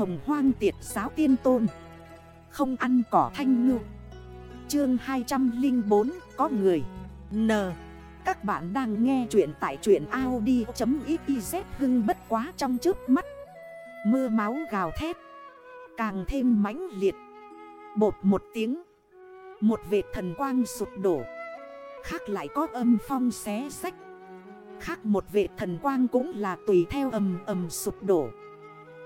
hồng hoang tiệt giáo tiên tôn. Không ăn cỏ thanh ngư. Chương 204 có người. N. Các bạn đang nghe chuyện tại chuyện Audi.xyz hưng bất quá trong trước mắt. Mưa máu gào thét. Càng thêm mãnh liệt. Bột một tiếng. Một vệt thần quang sụp đổ. Khác lại có âm phong xé sách Khác một vệ thần quang cũng là tùy theo ầm ầm sụp đổ.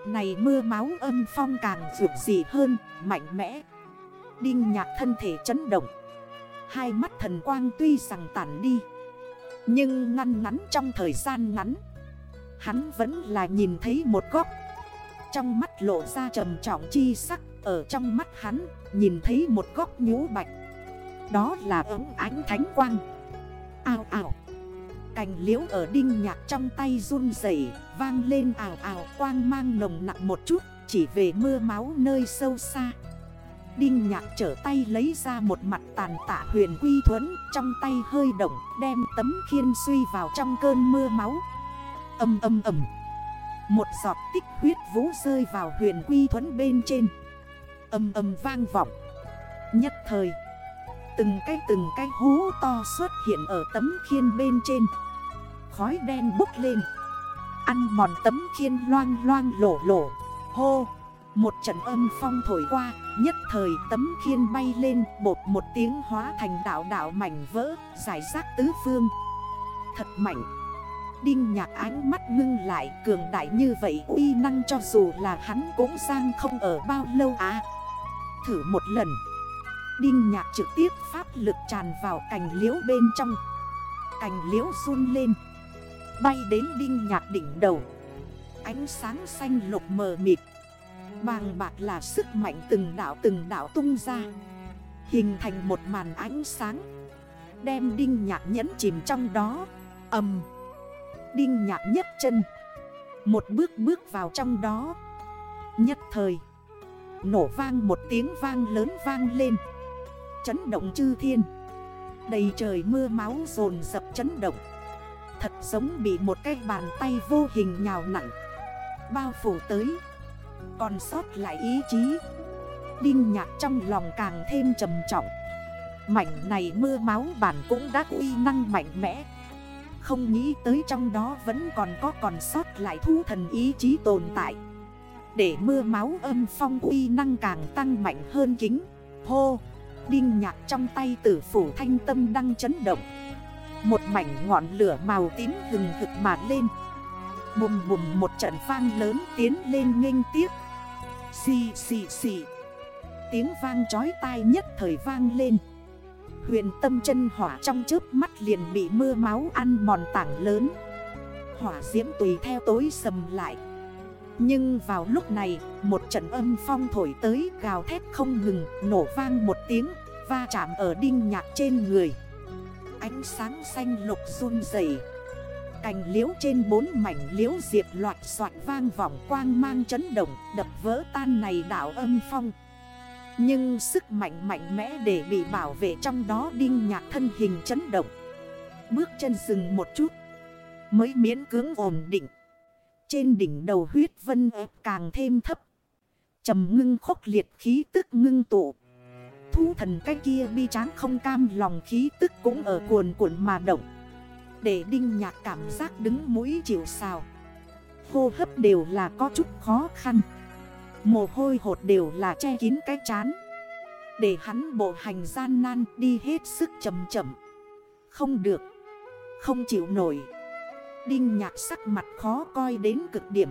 Này mưa máu âm phong càng vượt gì hơn, mạnh mẽ. Đinh nhạc thân thể chấn động. Hai mắt thần quang tuy rằng tản đi Nhưng ngăn ngắn trong thời gian ngắn Hắn vẫn là nhìn thấy một góc. Trong mắt lộ ra trầm trọng chi sắc Ở trong mắt hắn nhìn thấy một góc nhũ bạch. Đó là ấm ánh thánh quang. Ao ao. Cành liễu ở đinh nhạc trong tay run rẩy, Vang lên ảo ảo quang mang nồng nặng một chút, Chỉ về mưa máu nơi sâu xa. Đinh nhạc trở tay lấy ra một mặt tàn tạ huyền quy thuẫn, Trong tay hơi động, đem tấm khiên suy vào trong cơn mưa máu. Âm âm âm. Một giọt tích huyết vũ rơi vào huyền quy thuẫn bên trên. Âm âm vang vọng. Nhất thời Từng cái từng cái hú to xuất hiện ở tấm khiên bên trên. Khói đen bốc lên. Ăn mòn tấm khiên loang loang lổ lổ. Hô, Một trận âm phong thổi qua, Nhất thời tấm khiên bay lên, Bột một tiếng hóa thành đảo đảo mảnh vỡ, Giải rác tứ phương. Thật mạnh. Đinh nhạc ánh mắt ngưng lại, Cường đại như vậy, uy năng cho dù là hắn cũng sang không ở bao lâu à. Thử một lần. Đinh nhạc trực tiếp pháp lực tràn vào cành liễu bên trong. Cành liễu run lên. Bay đến đinh nhạc đỉnh đầu. Ánh sáng xanh lục mờ mịt. Bàng bạc là sức mạnh từng đảo từng đảo tung ra. Hình thành một màn ánh sáng. Đem đinh nhạc nhẫn chìm trong đó. Âm Đinh nhạc nhấc chân. Một bước bước vào trong đó. Nhất thời, Nổ vang một tiếng vang lớn vang lên. Chấn động chư thiên. Đầy trời mưa máu dồn dập chấn động. Thật giống bị một cái bàn tay vô hình nhào nặng. Bao phủ tới. Còn sót lại ý chí. Đinh nhạc trong lòng càng thêm trầm trọng. Mảnh này mưa máu bản cũng đã uy năng mạnh mẽ. Không nghĩ tới trong đó vẫn còn có còn sót lại thu thần ý chí tồn tại. Để mưa máu âm phong uy năng càng tăng mạnh hơn kính. Hô! Đinh nhạc trong tay tử phủ thanh tâm đang chấn động. Một mảnh ngọn lửa màu tím hừng hực mà lên. Bùm bùm một trận vang lớn tiến lên nghênh tiếp. Xì xì xì. Tiếng vang chói tai nhất thời vang lên. Huyền tâm chân hỏa trong chớp mắt liền bị mưa máu ăn mòn tảng lớn. Hỏa diễm tùy theo tối sầm lại nhưng vào lúc này, một trận âm phong thổi tới gào thét không ngừng, nổ vang một tiếng, va chạm ở đinh nhạc trên người. Ánh sáng xanh lục run dày. Cành liễu trên bốn mảnh liễu diệt loạt soạt vang vọng quang mang chấn động, đập vỡ tan này đảo âm phong. Nhưng sức mạnh mạnh mẽ để bị bảo vệ trong đó đinh nhạc thân hình chấn động. Bước chân dừng một chút, mới miễn cưỡng ổn định. Trên đỉnh đầu huyết vân ép càng thêm thấp. trầm ngưng khốc liệt khí tức ngưng tụ. Thu thần cái kia bi tráng không cam lòng khí tức cũng ở cuồn cuộn mà động. Để đinh nhạc cảm giác đứng mũi chịu xào. Hô hấp đều là có chút khó khăn. Mồ hôi hột đều là che kín cái chán. Để hắn bộ hành gian nan đi hết sức chậm chậm. Không được. Không chịu nổi. Đinh nhạc sắc mặt khó coi đến cực điểm.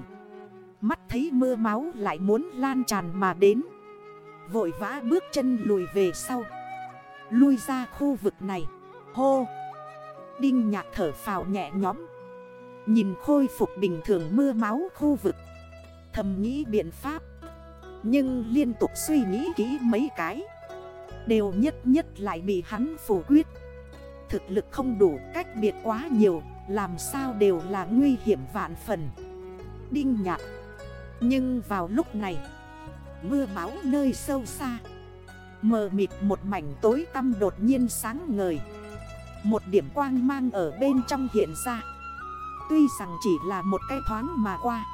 Mắt thấy mưa máu lại muốn lan tràn mà đến. Vội vã bước chân lùi về sau. Lui ra khu vực này. Hô. Đinh nhạc thở phào nhẹ nhõm. Nhìn khôi phục bình thường mưa máu khu vực. Thầm nghĩ biện pháp. Nhưng liên tục suy nghĩ kỹ mấy cái. Đều nhất nhất lại bị hắn phủ quyết. Thực lực không đủ, cách biệt quá nhiều, làm sao đều là nguy hiểm vạn phần. Đinh nhạc. Nhưng vào lúc này, Mưa máu nơi sâu xa, Mờ mịt một mảnh tối tăm đột nhiên sáng ngời. Một điểm quang mang ở bên trong hiện ra. Tuy rằng chỉ là một cái thoáng mà qua,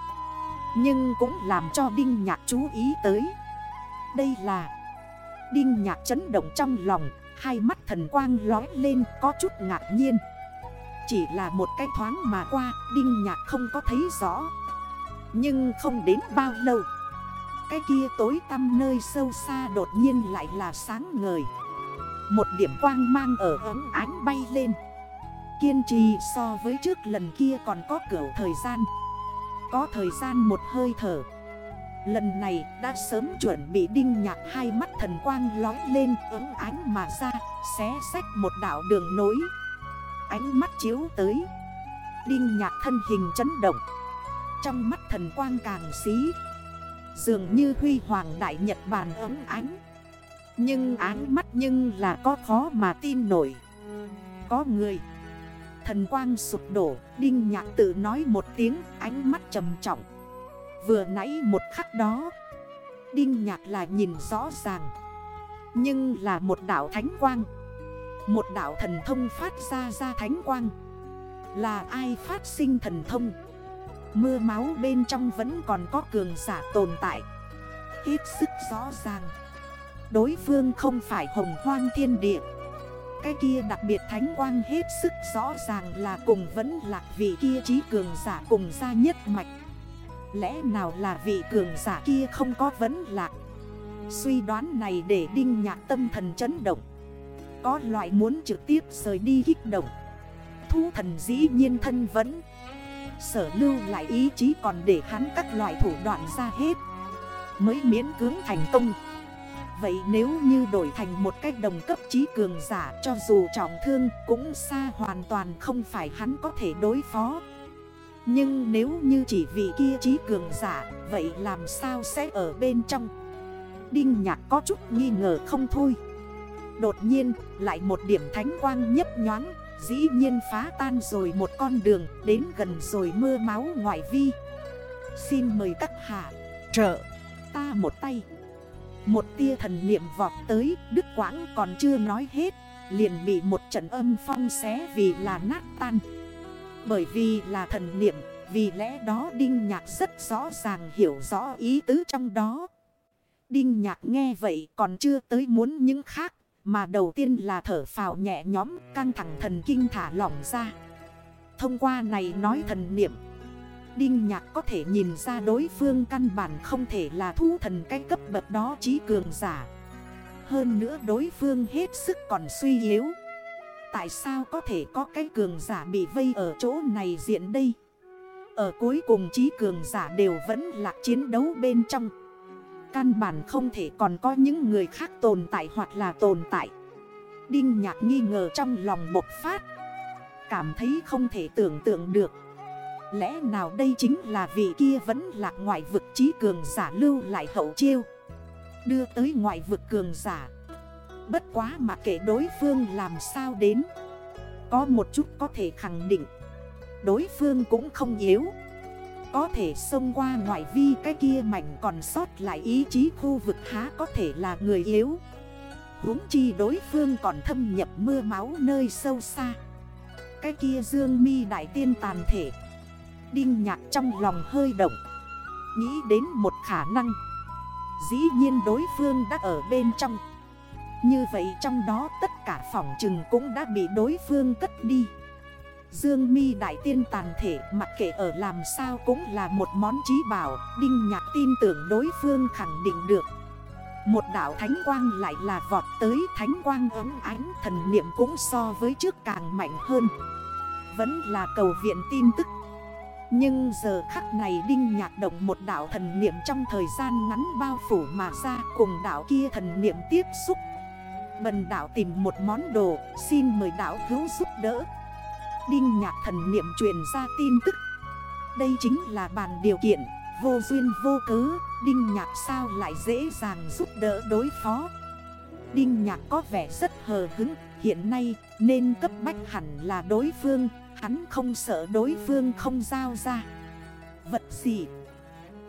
Nhưng cũng làm cho Đinh Nhạc chú ý tới. Đây là Đinh Nhạc chấn động trong lòng. Hai mắt thần quang lói lên, có chút ngạc nhiên. Chỉ là một cái thoáng mà qua, Đinh Nhạc không có thấy rõ. Nhưng không đến bao lâu, Cái kia tối tăm nơi sâu xa đột nhiên lại là sáng ngời. Một điểm quang mang ở ấm ánh bay lên. Kiên trì so với trước lần kia còn có cửa thời gian. Có thời gian một hơi thở. Lần này đã sớm chuẩn bị đinh nhạc hai mắt thần quang lói lên ứng ánh mà ra, Xé sách một đảo đường nối. Ánh mắt chiếu tới. Đinh nhạc thân hình chấn động. Trong mắt thần quang càng xí. Dường như huy hoàng đại Nhật Bản ấm ánh. Nhưng ánh mắt nhưng là có khó mà tin nổi. Có người. Thần quang sụp đổ, Đinh nhạc tự nói một tiếng, ánh mắt trầm trọng. Vừa nãy một khắc đó, Đinh nhạc là nhìn rõ ràng. Nhưng là một đảo thánh quang. Một đảo thần thông phát ra ra thánh quang. Là ai phát sinh thần thông? Mưa máu bên trong vẫn còn có cường giả tồn tại. Hết sức rõ ràng. Đối phương không phải hồng hoang thiên địa. Cái kia đặc biệt thánh quang hết sức rõ ràng là cùng vẫn lạc vị kia trí cường giả cùng ra nhất mạch. Lẽ nào là vị cường giả kia không có vấn lạc? Suy đoán này để đinh nhạc tâm thần chấn động. Có loại muốn trực tiếp rời đi kích động. Thu thần dĩ nhiên thân vẫn Sở lưu lại ý chí còn để hắn các loại thủ đoạn ra hết. Mới miễn cưỡng thành công. Vậy nếu như đổi thành một cách đồng cấp trí cường giả cho dù trọng thương cũng xa hoàn toàn không phải hắn có thể đối phó nhưng nếu như chỉ vị kia trí cường giả, Vậy làm sao sẽ ở bên trong? Đinh nhạc có chút nghi ngờ không thôi. Đột nhiên, lại một điểm thánh quang nhấp nhoáng, Dĩ nhiên phá tan rồi một con đường Đến gần rồi mưa máu ngoại vi. Xin mời các hạ, Trợ ta một tay. Một tia thần niệm vọt tới, Đức Quãng còn chưa nói hết, Liền bị một trận âm phong xé vì là nát tan bởi vì là thần niệm, Vì lẽ đó Đinh Nhạc rất rõ ràng hiểu rõ ý tứ trong đó. Đinh Nhạc nghe vậy còn chưa tới muốn những khác, Mà đầu tiên là thở phào nhẹ nhóm căng thẳng thần kinh thả lỏng ra. Thông qua này nói thần niệm, Đinh Nhạc có thể nhìn ra đối phương căn bản không thể là thu thần cái cấp bậc đó trí cường giả. Hơn nữa đối phương hết sức còn suy yếu. Tại sao có thể có cái cường giả bị vây ở chỗ này diện đây? Ở cuối cùng trí cường giả đều vẫn là chiến đấu bên trong. Căn bản không thể còn có những người khác tồn tại hoặc là tồn tại. Đinh nhạc nghi ngờ trong lòng bộc phát. Cảm thấy không thể tưởng tượng được. Lẽ nào đây chính là vị kia vẫn là ngoại vực trí cường giả lưu lại hậu chiêu? Đưa tới ngoại vực cường giả. Bất quá mà kể đối phương làm sao đến. Có một chút có thể khẳng định. Đối phương cũng không yếu. Có thể xông qua ngoại vi cái kia mảnh còn sót lại ý chí khu vực há có thể là người yếu. Huống chi đối phương còn thâm nhập mưa máu nơi sâu xa. Cái kia dương mi đại tiên tàn thể. Đinh nhạc trong lòng hơi động. Nghĩ đến một khả năng. Dĩ nhiên đối phương đã ở bên trong như vậy trong đó tất cả phòng trừng cũng đã bị đối phương cất đi. Dương mi đại tiên tàn thể, mặc kệ ở làm sao cũng là một món trí bảo, Đinh nhạc tin tưởng đối phương khẳng định được. Một đảo thánh quang lại là vọt tới, thánh quang ấm ánh, Thần niệm cũng so với trước càng mạnh hơn. Vẫn là cầu viện tin tức. Nhưng giờ khắc này Đinh Nhạc Động một đảo thần niệm trong thời gian ngắn bao phủ mà ra, cùng đảo kia thần niệm tiếp xúc. Bần đảo tìm một món đồ, Xin mời đảo hữu giúp đỡ. Đinh nhạc thần niệm truyền ra tin tức. Đây chính là bàn điều kiện, Vô duyên vô cớ, Đinh nhạc sao lại dễ dàng giúp đỡ đối phó? Đinh nhạc có vẻ rất hờ hứng, Hiện nay nên cấp bách hẳn là đối phương, Hắn không sợ đối phương không giao ra. Vật gì?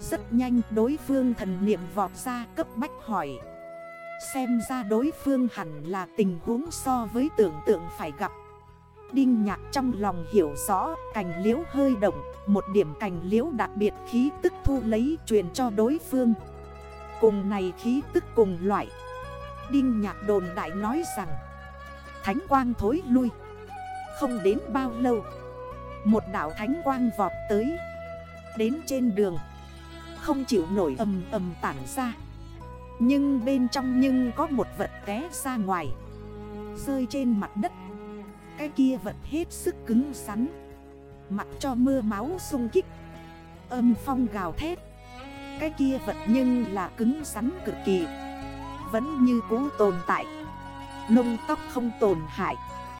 Rất nhanh, đối phương thần niệm vọt ra, cấp bách hỏi. Xem ra đối phương hẳn là tình huống so với tưởng tượng phải gặp. Đinh nhạc trong lòng hiểu rõ, cành liễu hơi động, Một điểm cành liễu đặc biệt khí tức thu lấy truyền cho đối phương. Cùng này khí tức cùng loại. Đinh nhạc đồn đại nói rằng, Thánh quang thối lui. Không đến bao lâu, Một đảo thánh quang vọt tới. Đến trên đường, Không chịu nổi ầm ầm tản ra. Nhưng bên trong nhưng có một vật té ra ngoài, Rơi trên mặt đất. Cái kia vật hết sức cứng rắn mặt cho mưa máu sung kích, Âm phong gào thét. Cái kia vật nhưng là cứng rắn cực kỳ, Vẫn như cũ tồn tại nông tóc không tồn hại.